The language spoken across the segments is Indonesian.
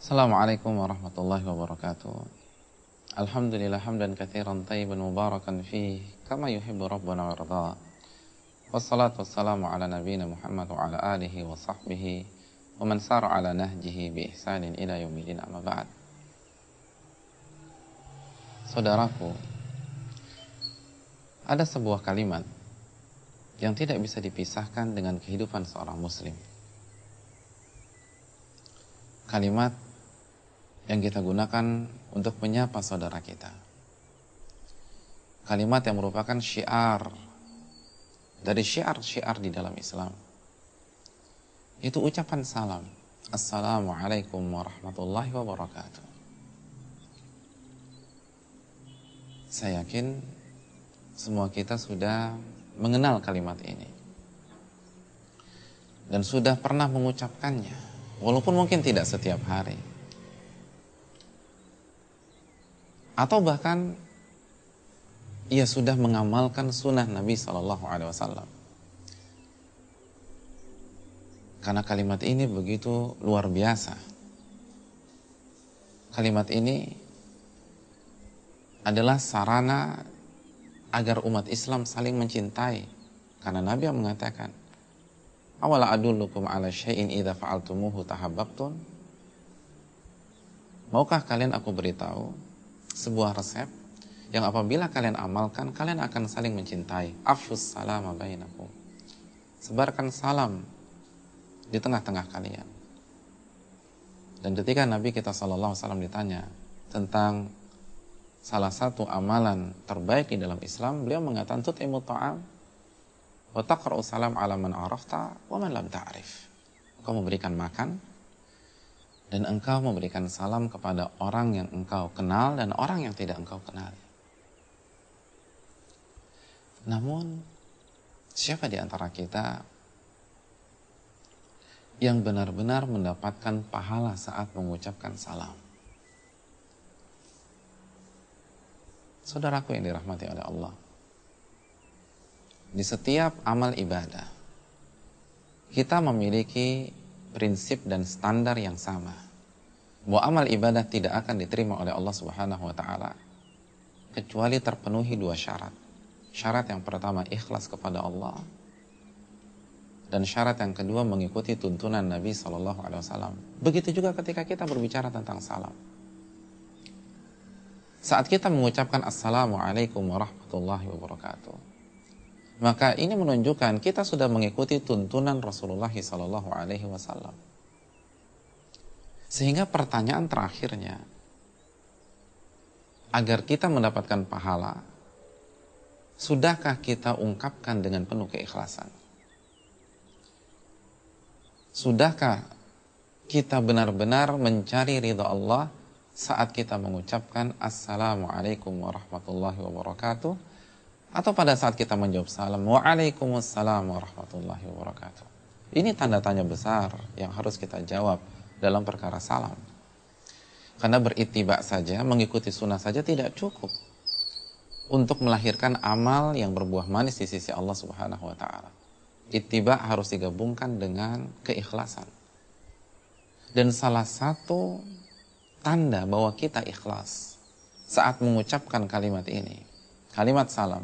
Assalamualaikum warahmatullahi wabarakatuh. Alhamdulillah hamdan katsiran tayyiban mubarakan fih kama yuhibbu rabbuna wa. Wassalatu wassalamu ala nabiyyina Muhammad wa ala alihi wa sahbihi wa man sara ala nahjihi bi ihsanin ila yaumil amma ba'd. Saudaraku, ada sebuah kalimat yang tidak bisa dipisahkan dengan kehidupan seorang muslim. Kalimat yang kita gunakan untuk menyapa saudara kita. Kalimat yang merupakan syiar dari syiar-syiar di dalam Islam. Itu ucapan salam. Assalamualaikum warahmatullahi wabarakatuh. Saya yakin semua kita sudah mengenal kalimat ini. Dan sudah pernah mengucapkannya. Walaupun mungkin tidak setiap hari. Atau bahkan ia sudah mengamalkan sunnah Nabi Shallallahu Alaihi Wasallam. Karena kalimat ini begitu luar biasa. Kalimat ini adalah sarana agar umat Islam saling mencintai. Karena Nabi yang mengatakan, Awala adullukum ala syai'in idha fa'altumuhu tahabbabtun. Maukah kalian aku beritahu sebuah resep yang apabila kalian amalkan, kalian akan saling mencintai. Afus salam bainakum. Sebarkan salam di tengah-tengah kalian. Dan ketika Nabi kita Wasallam ditanya tentang salah satu amalan terbaik di dalam Islam, beliau mengatakan tut'imu ta'am wa taqra'u salam ala man arafta wa man lam ta'rif. Engkau memberikan makan dan engkau memberikan salam kepada orang yang engkau kenal dan orang yang tidak engkau kenal. Namun siapa di antara kita yang benar-benar mendapatkan pahala saat mengucapkan salam? Saudaraku yang dirahmati oleh Allah. Di setiap amal ibadah, kita memiliki prinsip dan standar yang sama. Bahwa amal ibadah tidak akan diterima oleh Allah Subhanahu wa taala kecuali terpenuhi dua syarat. Syarat yang pertama ikhlas kepada Allah dan syarat yang kedua mengikuti tuntunan Nabi Shallallahu Alaihi Wasallam. Begitu juga ketika kita berbicara tentang salam. Saat kita mengucapkan Assalamualaikum warahmatullahi wabarakatuh, maka ini menunjukkan kita sudah mengikuti tuntunan Rasulullah Sallallahu Alaihi Wasallam. Sehingga pertanyaan terakhirnya, agar kita mendapatkan pahala, sudahkah kita ungkapkan dengan penuh keikhlasan? Sudahkah kita benar-benar mencari ridha Allah saat kita mengucapkan Assalamualaikum warahmatullahi wabarakatuh atau pada saat kita menjawab salam Waalaikumsalam warahmatullahi wabarakatuh. Ini tanda tanya besar yang harus kita jawab dalam perkara salam. Karena beritibak saja, mengikuti sunnah saja tidak cukup untuk melahirkan amal yang berbuah manis di sisi Allah Subhanahu wa taala. Ittiba harus digabungkan dengan keikhlasan. Dan salah satu tanda bahwa kita ikhlas saat mengucapkan kalimat ini, kalimat salam.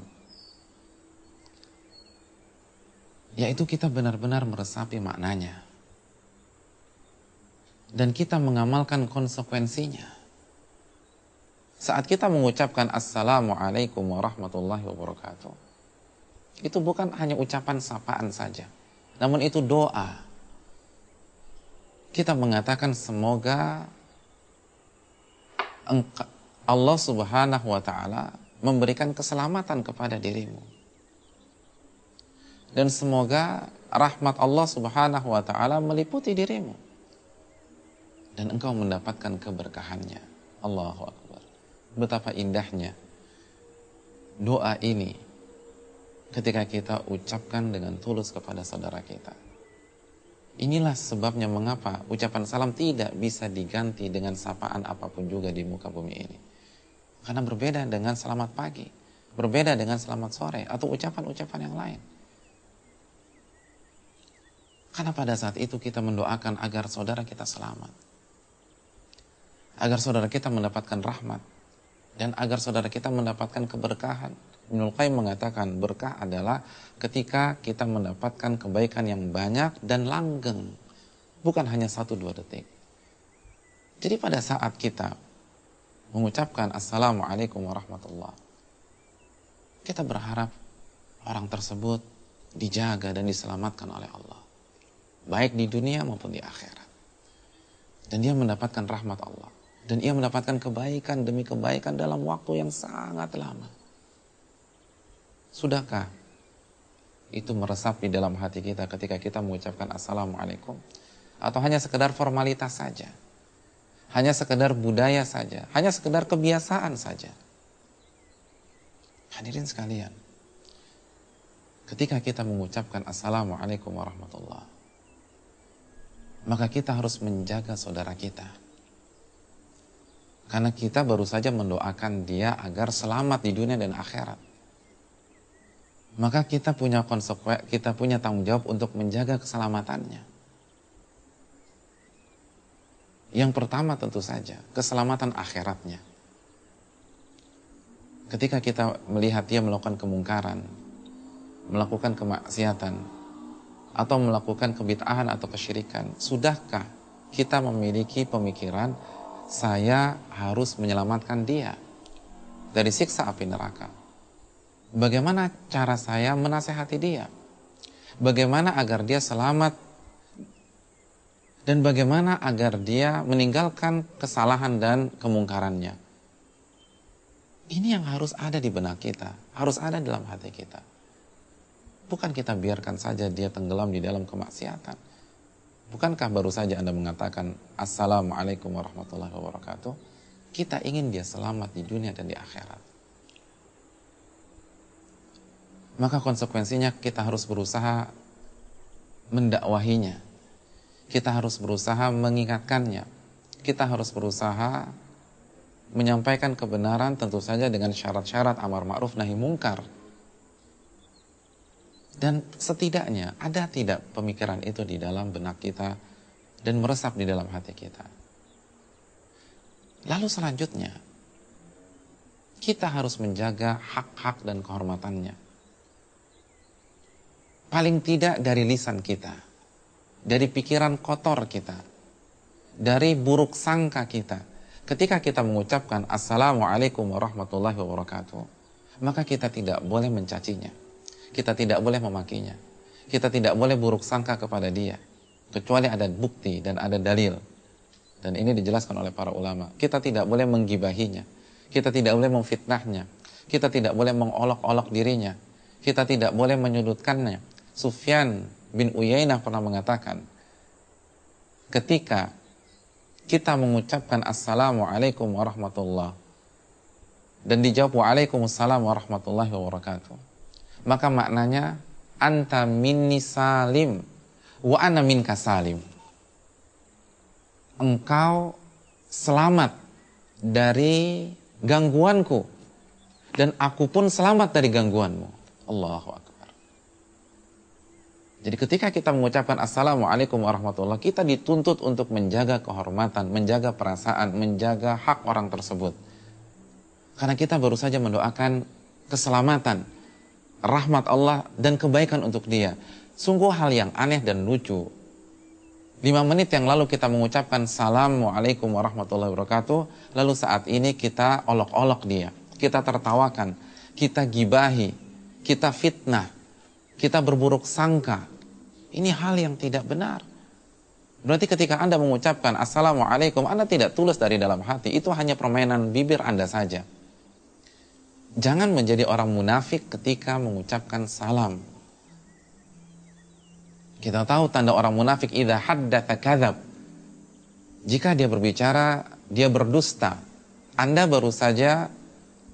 Yaitu kita benar-benar meresapi maknanya. Dan kita mengamalkan konsekuensinya. Saat kita mengucapkan Assalamualaikum warahmatullahi wabarakatuh. Itu bukan hanya ucapan sapaan saja. Namun itu doa. Kita mengatakan semoga Allah Subhanahu wa taala memberikan keselamatan kepada dirimu. Dan semoga rahmat Allah Subhanahu wa taala meliputi dirimu. Dan engkau mendapatkan keberkahannya. Allahu akbar. Betapa indahnya doa ini ketika kita ucapkan dengan tulus kepada saudara kita. Inilah sebabnya mengapa ucapan salam tidak bisa diganti dengan sapaan apa pun juga di muka bumi ini. Karena berbeda dengan selamat pagi, berbeda dengan selamat sore, atau ucapan-ucapan yang lain. Karena pada saat itu kita mendoakan agar saudara kita selamat. agar saudara kita mendapatkan rahmat dan agar saudara kita mendapatkan keberkahan. Ibnu Qayyim mengatakan berkah adalah ketika kita mendapatkan kebaikan yang banyak dan langgeng, bukan hanya satu dua detik. Jadi pada saat kita mengucapkan Assalamualaikum warahmatullah, kita berharap orang tersebut dijaga dan diselamatkan oleh Allah. Baik di dunia maupun di akhirat. Dan dia mendapatkan rahmat Allah. Dan ia mendapatkan kebaikan demi kebaikan dalam waktu yang sangat lama. Sudahkah itu meresap di dalam hati kita ketika kita mengucapkan Assalamualaikum? Atau hanya sekedar formalitas saja? Hanya sekedar budaya saja? Hanya sekedar kebiasaan saja? Hadirin sekalian, ketika kita mengucapkan Assalamualaikum warahmatullah, maka kita harus menjaga saudara kita karena kita baru saja mendoakan dia agar selamat di dunia dan akhirat. Maka kita punya konsekuensi, kita punya tanggung jawab untuk menjaga keselamatannya. Yang pertama tentu saja, keselamatan akhiratnya. Ketika kita melihat dia melakukan kemungkaran, melakukan kemaksiatan, atau melakukan kebitahan atau kesyirikan, sudahkah kita memiliki pemikiran saya harus menyelamatkan dia dari siksa api neraka. Bagaimana cara saya menasehati dia? Bagaimana agar dia selamat dan bagaimana agar dia meninggalkan kesalahan dan kemungkarannya? Ini yang harus ada di benak kita, harus ada dalam hati kita. Bukan kita biarkan saja dia tenggelam di dalam kemaksiatan. Bukankah baru saja Anda mengatakan Assalamualaikum warahmatullahi wabarakatuh? Kita ingin dia selamat di dunia dan di akhirat. Maka konsekuensinya kita harus berusaha mendakwahinya. Kita harus berusaha mengingatkannya. Kita harus berusaha menyampaikan kebenaran tentu saja dengan syarat-syarat amar ma'ruf nahi mungkar dan setidaknya ada tidak pemikiran itu di dalam benak kita dan meresap di dalam hati kita. Lalu selanjutnya, kita harus menjaga hak-hak dan kehormatannya. Paling tidak dari lisan kita, dari pikiran kotor kita, dari buruk sangka kita. Ketika kita mengucapkan Assalamualaikum warahmatullahi wabarakatuh, maka kita tidak boleh mencacinya kita tidak boleh memakinya. Kita tidak boleh buruk sangka kepada dia. Kecuali ada bukti dan ada dalil. Dan ini dijelaskan oleh para ulama. Kita tidak boleh menggibahinya. Kita tidak boleh memfitnahnya. Kita tidak boleh mengolok-olok dirinya. Kita tidak boleh menyudutkannya. Sufyan bin Uyainah pernah mengatakan, ketika kita mengucapkan Assalamualaikum warahmatullah dan dijawab Waalaikumsalam warahmatullahi wabarakatuh maka maknanya anta minni salim wa ana minka salim. Engkau selamat dari gangguanku dan aku pun selamat dari gangguanmu. Allahu akbar. Jadi ketika kita mengucapkan assalamualaikum warahmatullah, kita dituntut untuk menjaga kehormatan, menjaga perasaan, menjaga hak orang tersebut. Karena kita baru saja mendoakan keselamatan, rahmat Allah dan kebaikan untuk dia. Sungguh hal yang aneh dan lucu. Lima menit yang lalu kita mengucapkan Assalamualaikum warahmatullahi wabarakatuh. Lalu saat ini kita olok-olok dia. Kita tertawakan. Kita gibahi. Kita fitnah. Kita berburuk sangka. Ini hal yang tidak benar. Berarti ketika Anda mengucapkan Assalamualaikum, Anda tidak tulus dari dalam hati. Itu hanya permainan bibir Anda saja. Jangan menjadi orang munafik ketika mengucapkan salam. Kita tahu tanda orang munafik idza haddatsa kadzab. Jika dia berbicara, dia berdusta. Anda baru saja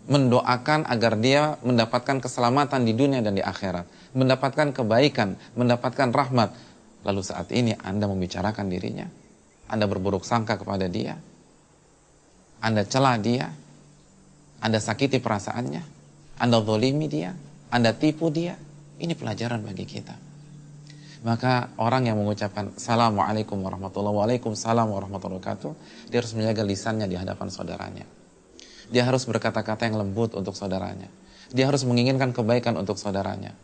mendoakan agar dia mendapatkan keselamatan di dunia dan di akhirat, mendapatkan kebaikan, mendapatkan rahmat. Lalu saat ini Anda membicarakan dirinya, Anda berburuk sangka kepada dia, Anda celah dia, anda sakiti perasaannya, Anda zolimi dia, Anda tipu dia. Ini pelajaran bagi kita. Maka orang yang mengucapkan Assalamualaikum warahmatullahi wabarakatuh, warahmatullahi wabarakatuh, dia harus menjaga lisannya di hadapan saudaranya. Dia harus berkata-kata yang lembut untuk saudaranya. Dia harus menginginkan kebaikan untuk saudaranya.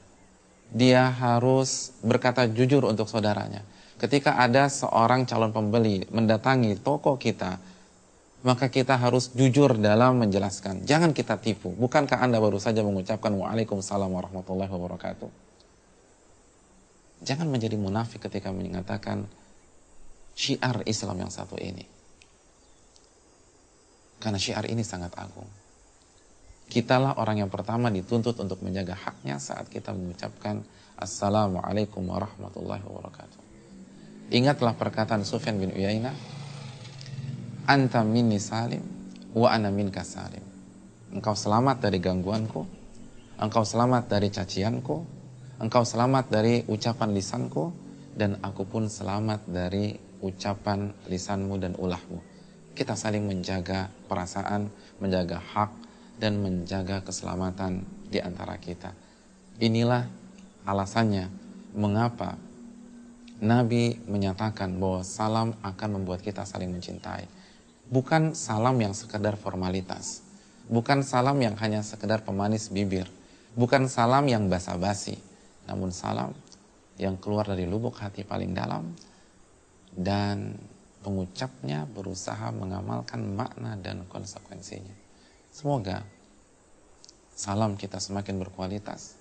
Dia harus berkata jujur untuk saudaranya. Ketika ada seorang calon pembeli mendatangi toko kita, maka kita harus jujur dalam menjelaskan. Jangan kita tipu. Bukankah Anda baru saja mengucapkan Waalaikumsalam warahmatullahi wabarakatuh? Jangan menjadi munafik ketika mengatakan syiar Islam yang satu ini. Karena syiar ini sangat agung. Kitalah orang yang pertama dituntut untuk menjaga haknya saat kita mengucapkan Assalamualaikum warahmatullahi wabarakatuh. Ingatlah perkataan Sufyan bin Uyainah, Anta minni salim, wa ana minka salim. Engkau selamat dari gangguanku, engkau selamat dari cacianku, engkau selamat dari ucapan lisanku dan aku pun selamat dari ucapan lisanmu dan ulahmu. Kita saling menjaga perasaan, menjaga hak, dan menjaga keselamatan di antara kita. Inilah alasannya mengapa Nabi menyatakan bahwa salam akan membuat kita saling mencintai. Bukan salam yang sekedar formalitas. Bukan salam yang hanya sekedar pemanis bibir. Bukan salam yang basa-basi namun salam yang keluar dari lubuk hati paling dalam dan pengucapnya berusaha mengamalkan makna dan konsekuensinya. Semoga salam kita semakin berkualitas,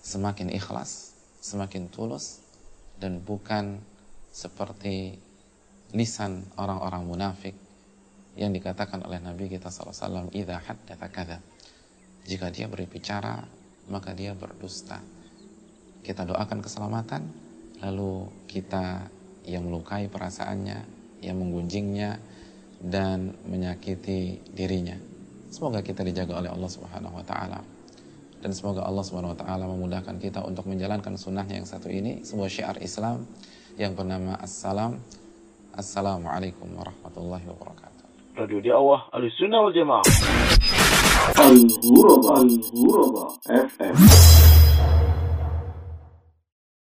semakin ikhlas, semakin tulus, dan bukan seperti lisan orang-orang munafik yang dikatakan oleh Nabi kita SAW, "Idza haddatsa kadza." Jika dia berbicara maka dia berdusta. Kita doakan keselamatan, lalu kita yang melukai perasaannya, yang menggunjingnya, dan menyakiti dirinya. Semoga kita dijaga oleh Allah Subhanahu wa taala. Dan semoga Allah Subhanahu wa taala memudahkan kita untuk menjalankan sunnahnya yang satu ini, sebuah syiar Islam yang bernama Assalam. Assalamualaikum warahmatullahi wabarakatuh. Radio Dakwah Ahlussunnah wal Jamaah. Al-Ghuraba Al-Ghuraba FM